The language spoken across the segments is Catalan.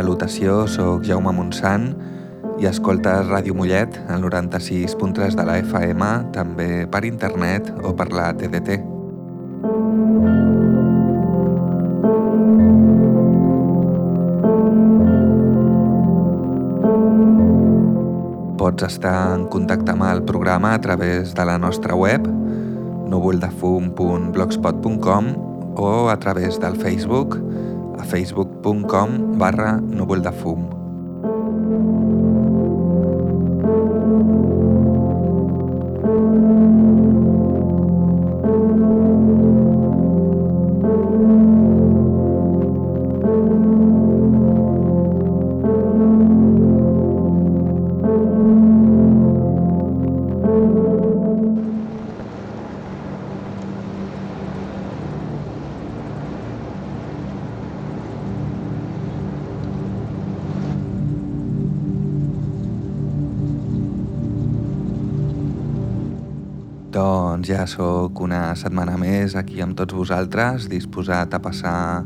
Salutació, sóc Jaume Montsant i escoltes Ràdio Mollet al 96.3 de la FM, també per internet o per la TDT. Pots estar en contacte amb el programa a través de la nostra web núvoldefum.blogspot.com o a través del Facebook facebook.com barra núvoldefum. Doncs ja sóc una setmana més aquí amb tots vosaltres, disposat a passar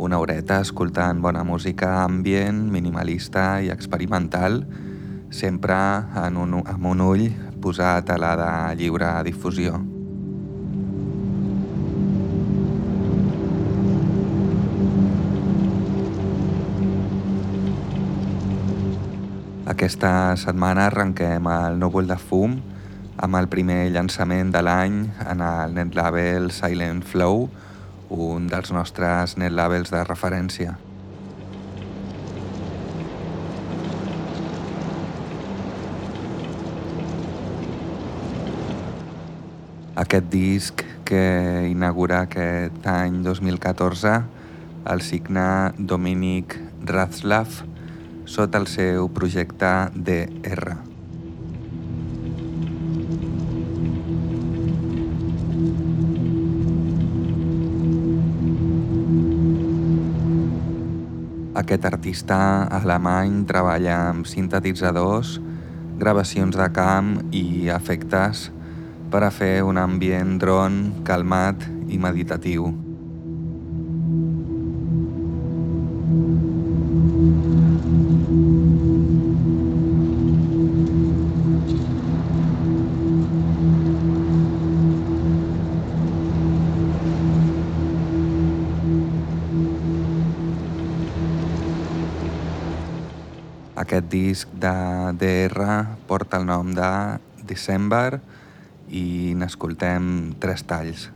una horeta escoltant bona música ambient, minimalista i experimental, sempre en un, amb un ull posat a la de lliure difusió. Aquesta setmana arrenquem el núvol de fum amb el primer llançament de l'any en el netlabel Silent Flow, un dels nostres netlabels de referència. Aquest disc que inaugura aquest any 2014 el signa Dominic Ratzlaff sota el seu projecte DR. Aquest artista alemany treballa amb sintetitzadors, gravacions de camp i efectes per a fer un ambient dron calmat i meditatiu. Aquest disc de DR porta el nom de December i n'escoltem tres talls.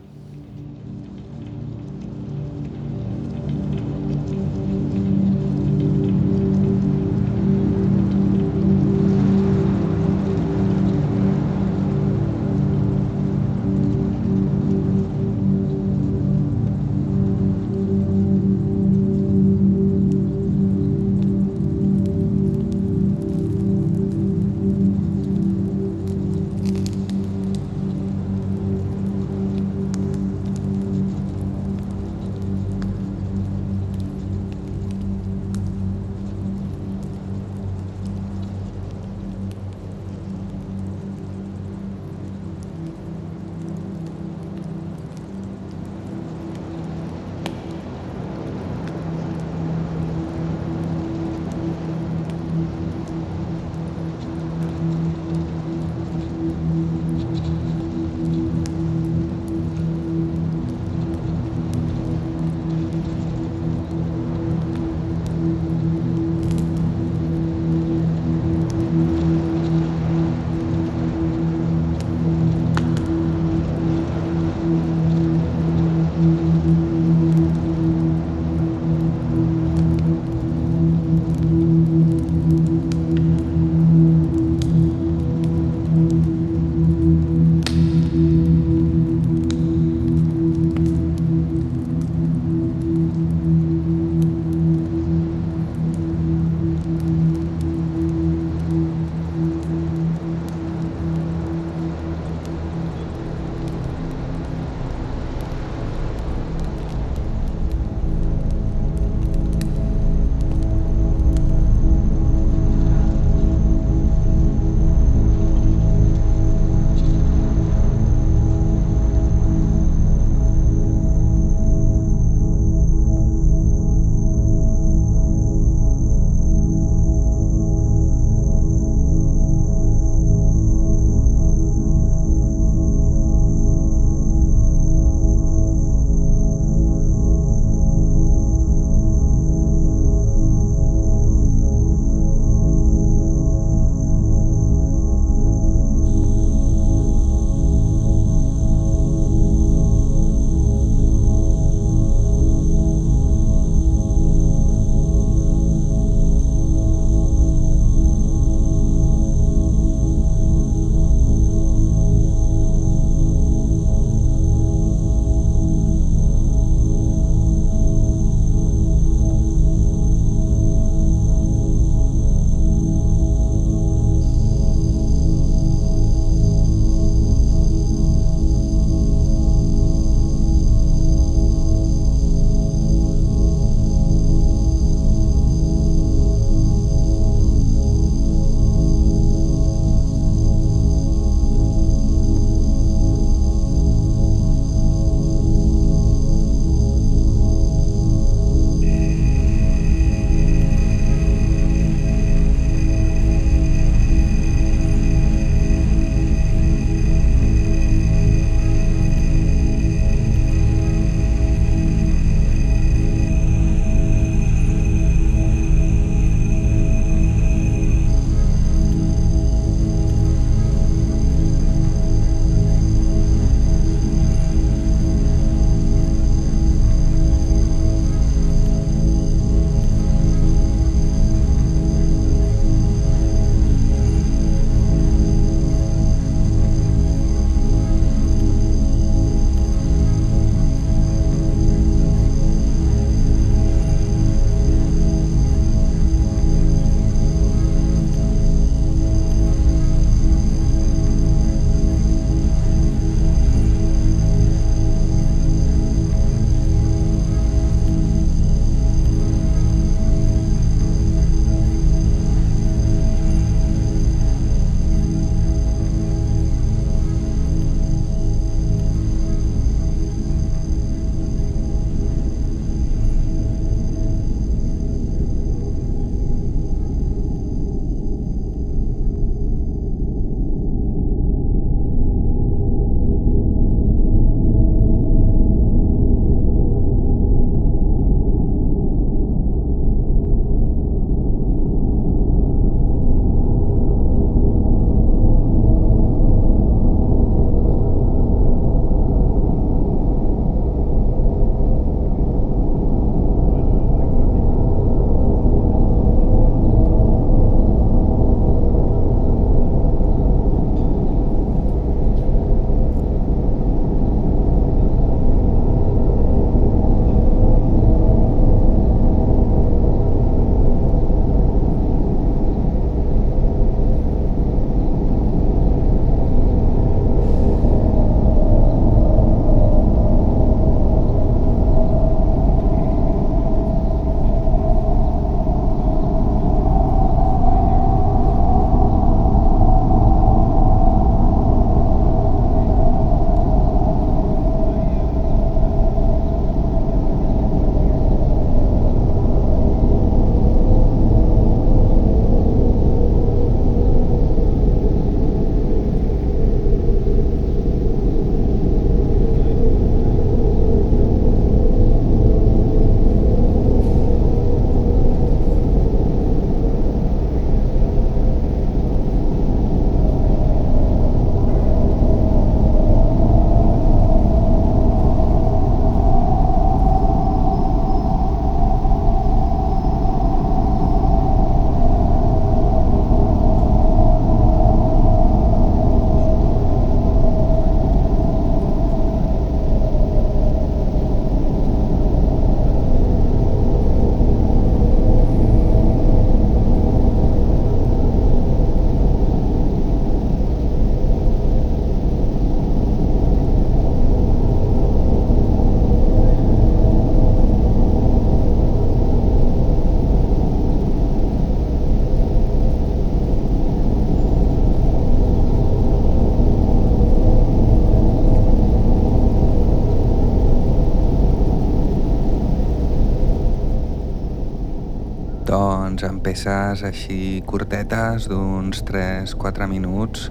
Amb peces així curtetes d'uns 3-4 minuts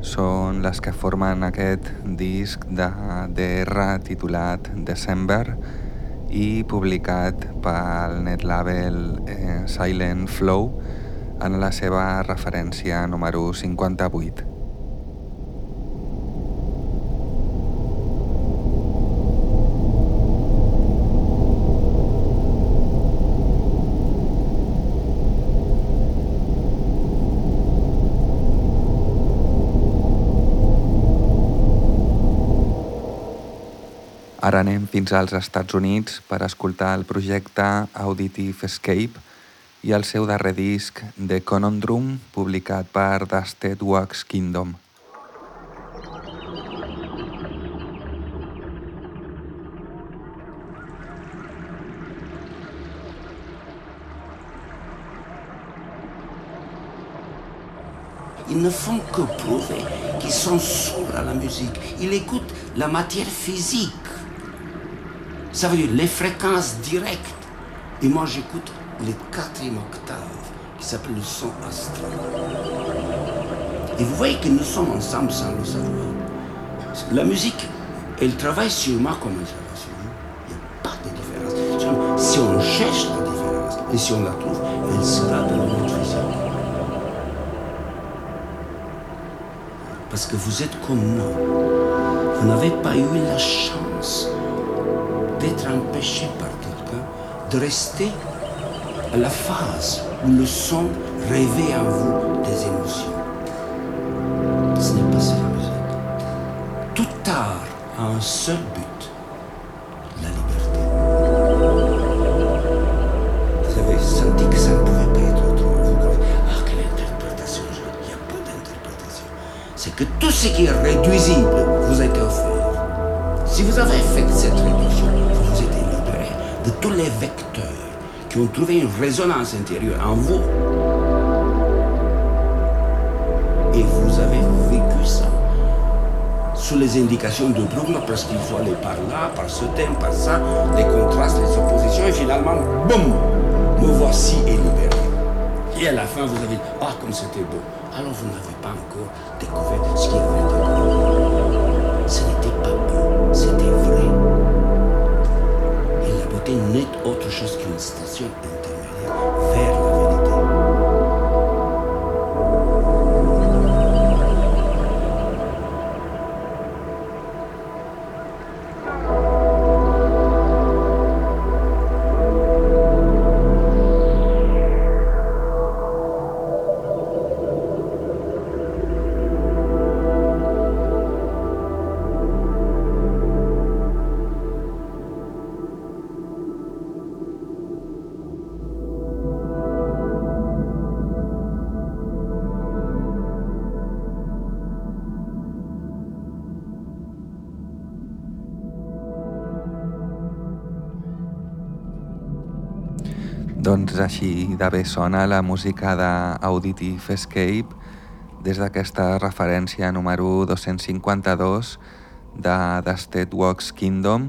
són les que formen aquest disc de DR titulat December i publicat pel netlabel eh, Silent Flow en la seva referència número 58. Ara anem fins als Estats Units per escoltar el projecte Auditive Escape i el seu darrer disc The Conundrum, publicat per The Steadwax Kingdom. Ils ne font que prouver qu'ils sont sourds à la musique. Ils écoutent la matière physique. Ça veut dire les fréquences directes. Et moi, j'écoute les quatrième octave, qui s'appelle le son astral. Et vous voyez que nous sommes ensemble sans le savoir. La musique, elle travaille sur moi comme elle. Il n'y a pas de différence. Si on cherche la différence, et si on la trouve, elle sera dans notre physique. Parce que vous êtes comme moi. Vous n'avez pas eu la chance d'être empêché par quelqu'un de rester à la phase où le son réveille en vous des émotions. Tous les vecteurs qui ont trouvé une résonance intérieure en vous. Et vous avez vécu ça sous les indications de Bruckner parce qu'il faut aller par là, par ce thème, par ça, les contrastes, les oppositions, et finalement, boum, me voici et libéré. Et à la fin, vous avez dit, ah, comme c'était beau. Alors vous n'avez pas encore découvert ce qu'il y avait dedans. Ce n'était pas beau, c'était vrai n'était autre chose qu'une station Doncs així de bé sona la música d'Auditive Escape des d'aquesta referència número 252 de The Steadwax Kingdom,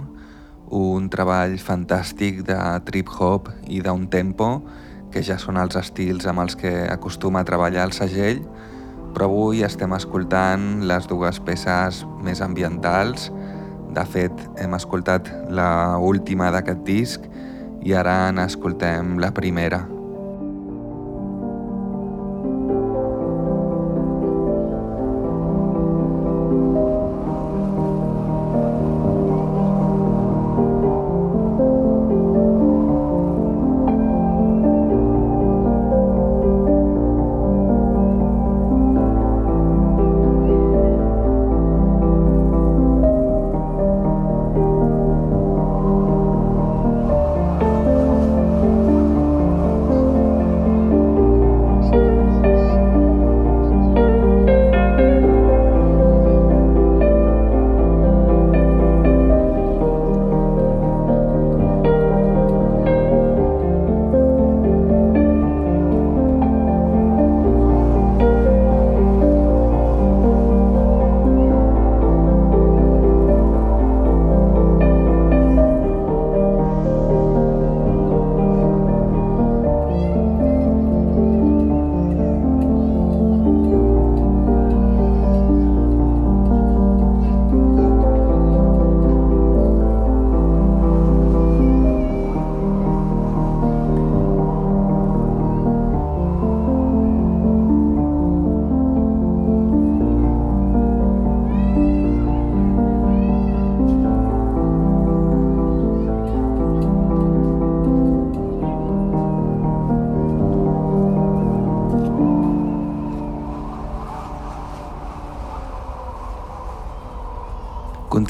un treball fantàstic de trip-hop i d'un tempo que ja són els estils amb els que acostuma a treballar el segell, però avui estem escoltant les dues peces més ambientals. De fet, hem escoltat la última d'aquest disc i ara n'escoltem la primera.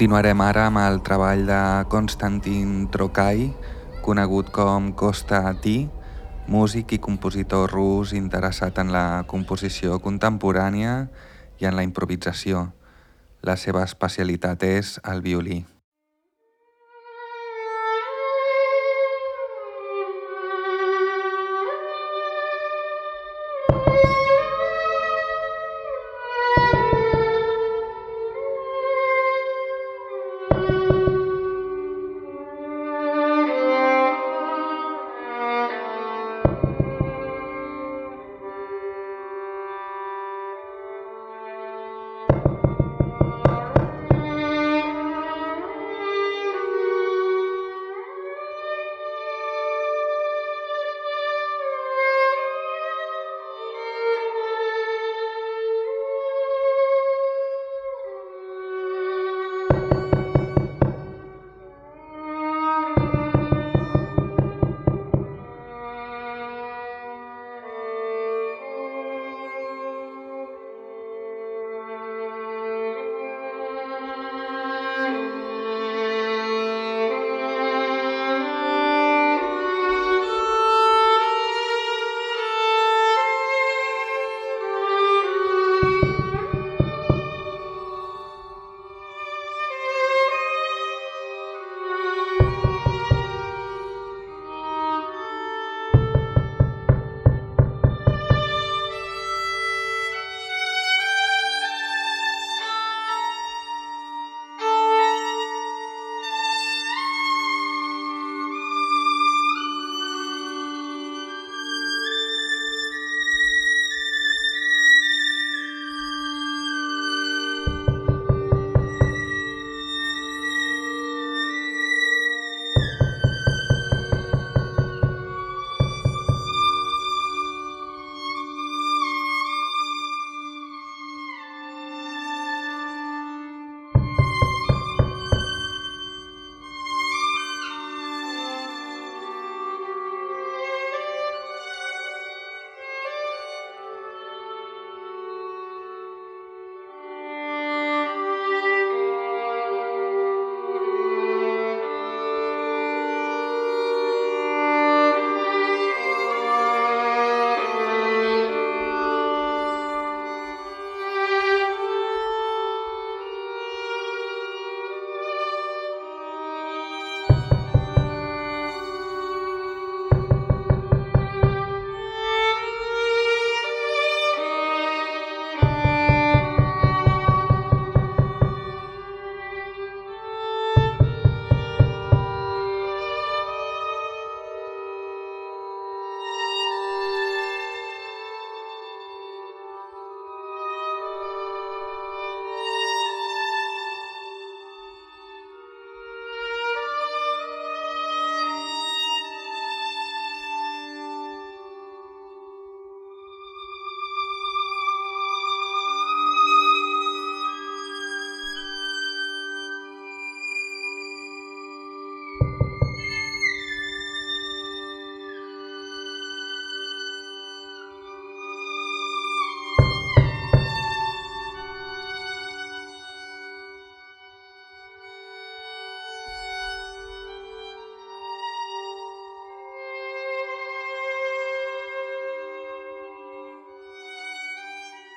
Continuarem ara amb el treball de Konstantin Trokai, conegut com Kosta T, músic i compositor rus interessat en la composició contemporània i en la improvisació. La seva especialitat és el violí.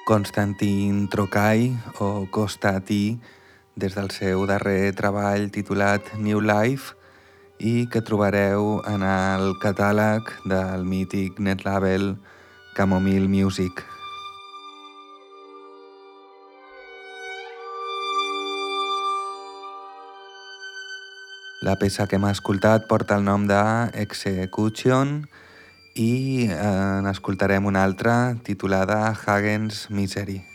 Konstantin Trokai o Kostati des del seu darrer treball titulat New Life i que trobareu en el catàleg del mític netlabel Camomile Music. La peça que hem escoltat porta el nom de Execution i eh, n'escoltarem una altra titulada Hagen's Misery.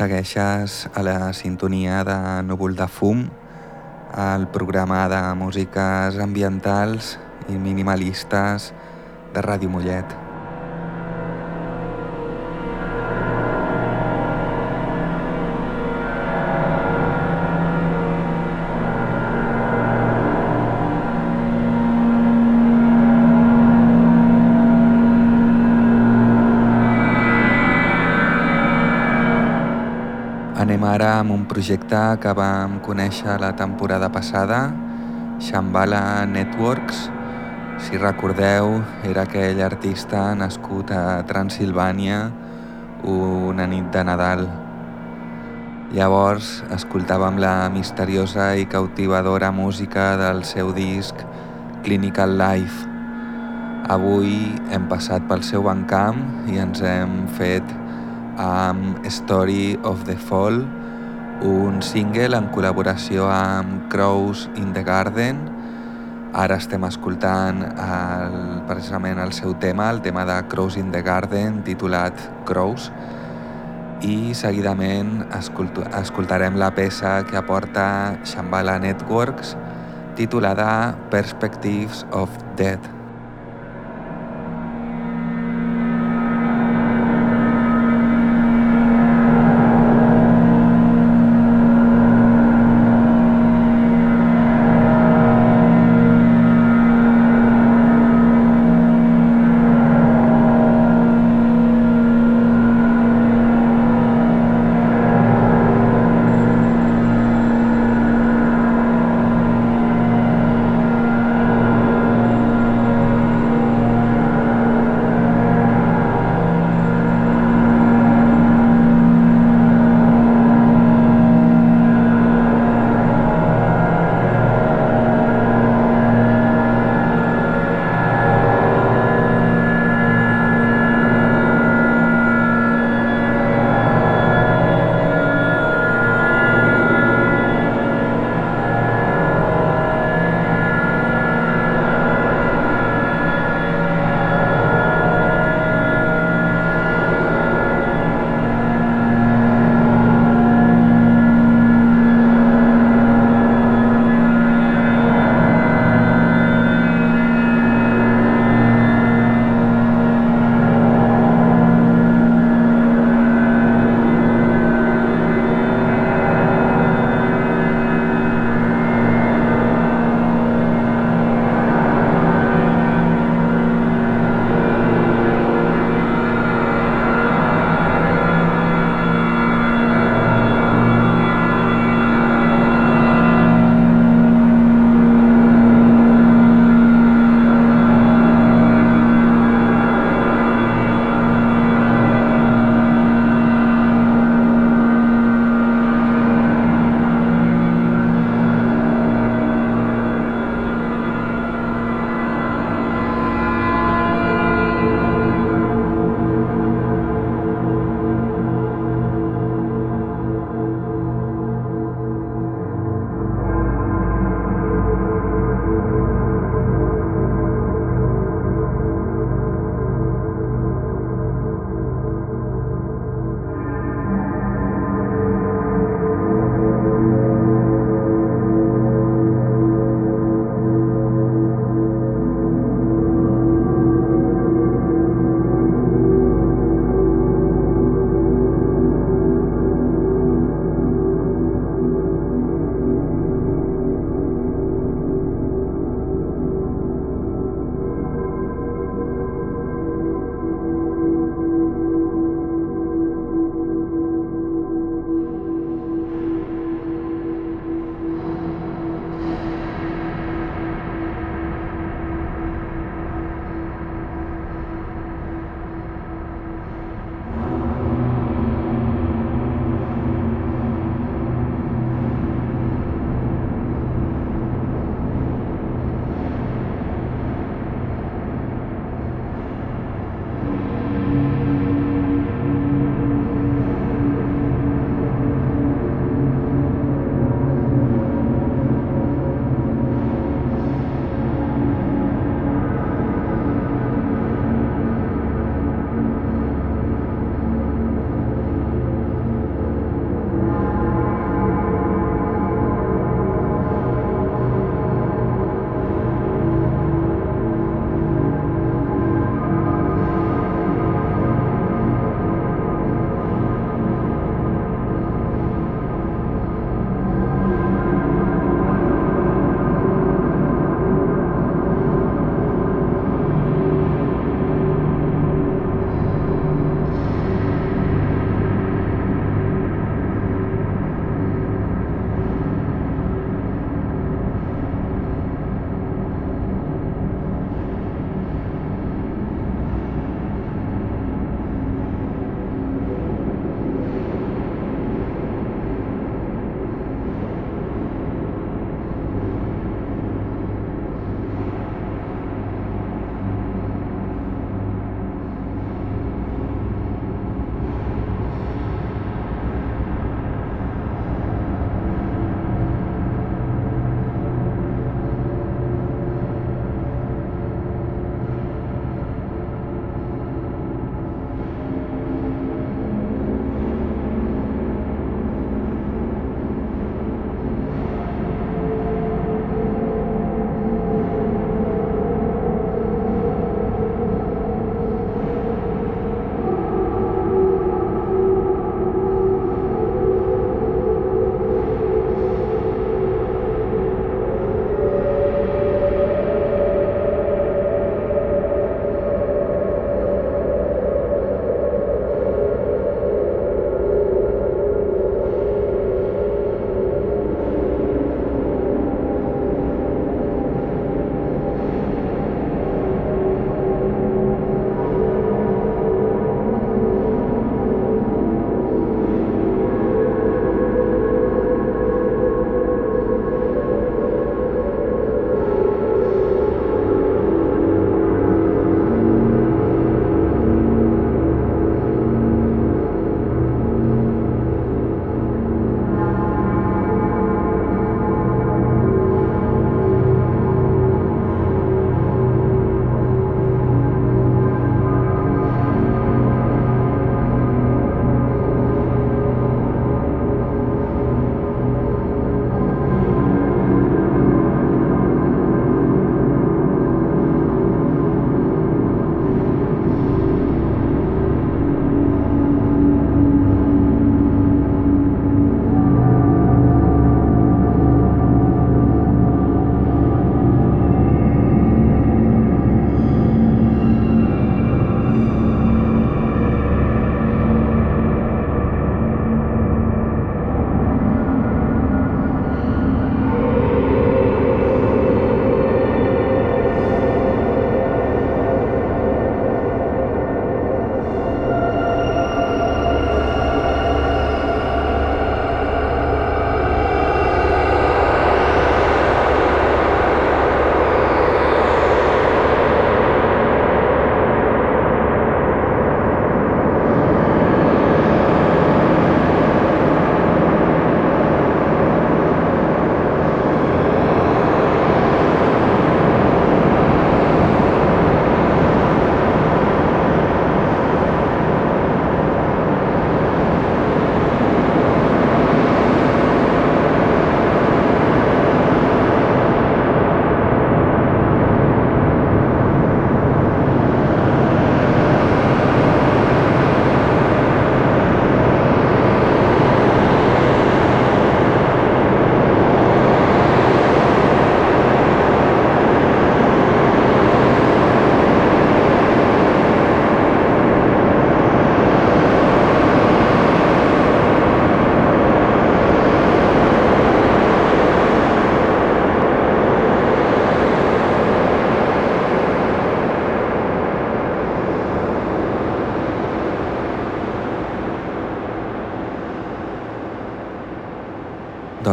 Segueixes a la sintonia de Núvol de Fum, el programa de músiques ambientals i minimalistes de Ràdio Mollet. Projecte que vam conèixer la temporada passada, Shambhala Networks. Si recordeu, era aquell artista nascut a Transilvània una nit de Nadal. Llavors escoltàvem la misteriosa i cautivadora música del seu disc Clinical Life. Avui hem passat pel seu bancamp i ens hem fet amb Story of the Fall, un single en col·laboració amb Crows in the Garden. Ara estem escoltant el, precisament el seu tema, el tema de Crows in the Garden, titulat Crows, i seguidament escolt escoltarem la peça que aporta Shambhala Networks, titulada Perspectives of Death.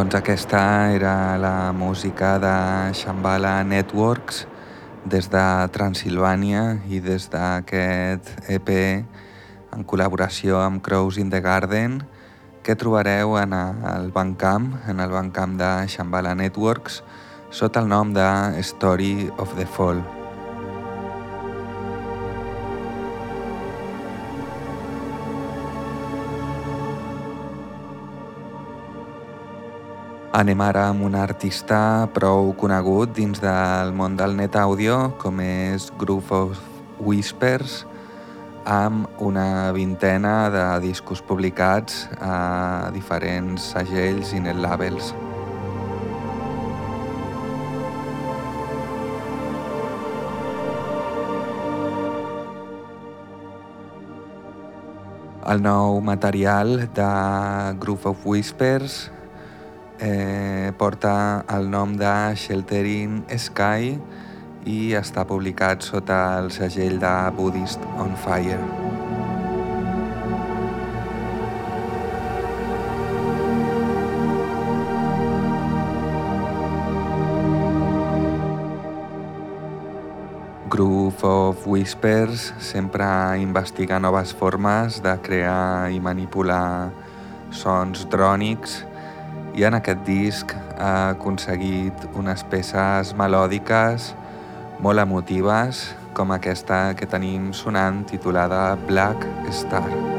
Doncs aquesta era la música de Shambhala Networks des de Transilvània i des d'aquest EP en col·laboració amb Crows in the Garden que trobareu en el Bandcamp, en el Bandcamp de Shambhala Networks sota el nom de Story of the Fall. Anem ara amb un artista prou conegut dins del món del net àudio com és Groove of Whispers amb una vintena de discos publicats a diferents segells i net labels. El nou material de Groove of Whispers eh, porta el nom de Sheltering Sky i està publicat sota el segell de Buddhist on Fire. Groove of Whispers sempre investiga noves formes de crear i manipular sons drònics i en aquest disc ha aconseguit unes peces melòdiques molt emotives com aquesta que tenim sonant titulada Black Star.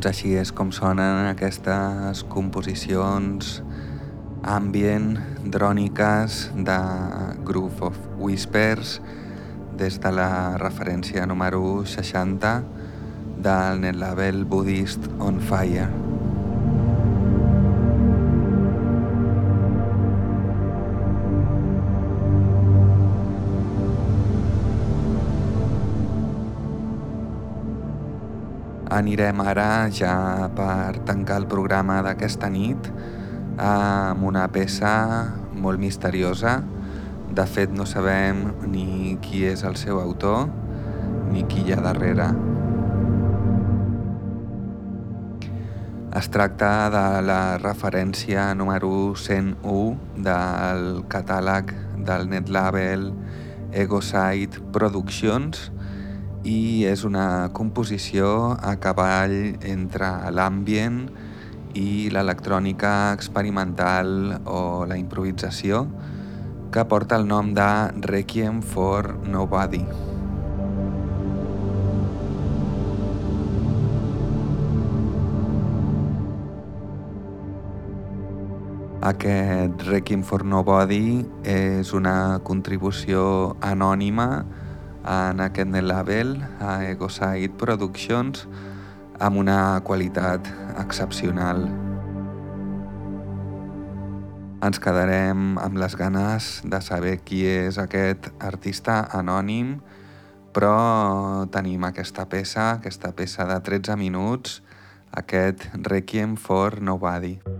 Doncs així és com sonen aquestes composicions ambient, dròniques de Groove of Whispers des de la referència número 60 del netlabel Buddhist on Fire. Anirem ara, ja per tancar el programa d'aquesta nit, amb una peça molt misteriosa. De fet, no sabem ni qui és el seu autor ni qui hi ha darrere. Es tracta de la referència número 101 del catàleg del netlabel Egoside Productions, i és una composició a cavall entre l'ambient i l'electrònica experimental o la improvisació que porta el nom de Requiem for Nobody. Aquest Requiem for Nobody és una contribució anònima en aquest label, a Ecoside Productions, amb una qualitat excepcional. Ens quedarem amb les ganes de saber qui és aquest artista anònim, però tenim aquesta peça, aquesta peça de 13 minuts, aquest Requiem for Nobody. amb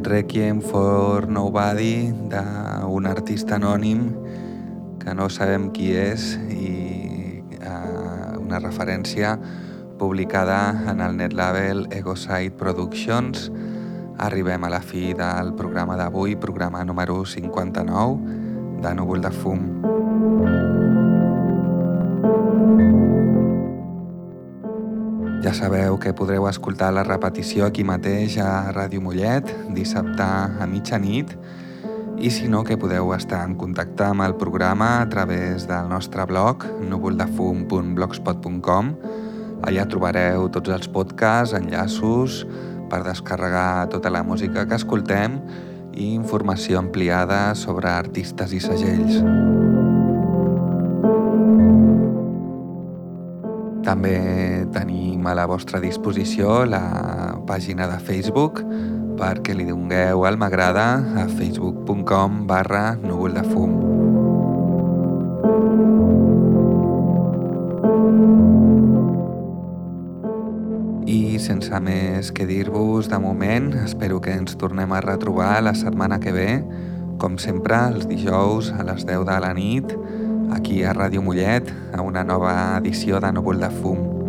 aquest Requiem for Nobody d'un artista anònim que no sabem qui és i eh, una referència publicada en el net label Egoside Productions. Arribem a la fi del programa d'avui, programa número 59 de Núvol de Fum. Ja sabeu que podreu escoltar la repetició aquí mateix a Ràdio Mollet, dissabte a mitjanit, i si no que podeu estar en contacte amb el programa a través del nostre blog núvoldefum.blogspot.com Allà trobareu tots els podcasts, enllaços per descarregar tota la música que escoltem i informació ampliada sobre artistes i segells. També tenim a la vostra disposició la pàgina de Facebook perquè li dongueu el m'agrada a facebook.com barra núvol de fum. I sense més que dir-vos de moment, espero que ens tornem a retrobar la setmana que ve, com sempre, els dijous a les 10 de la nit, aquí a Ràdio Mollet, a una nova edició de Núvol de Fum.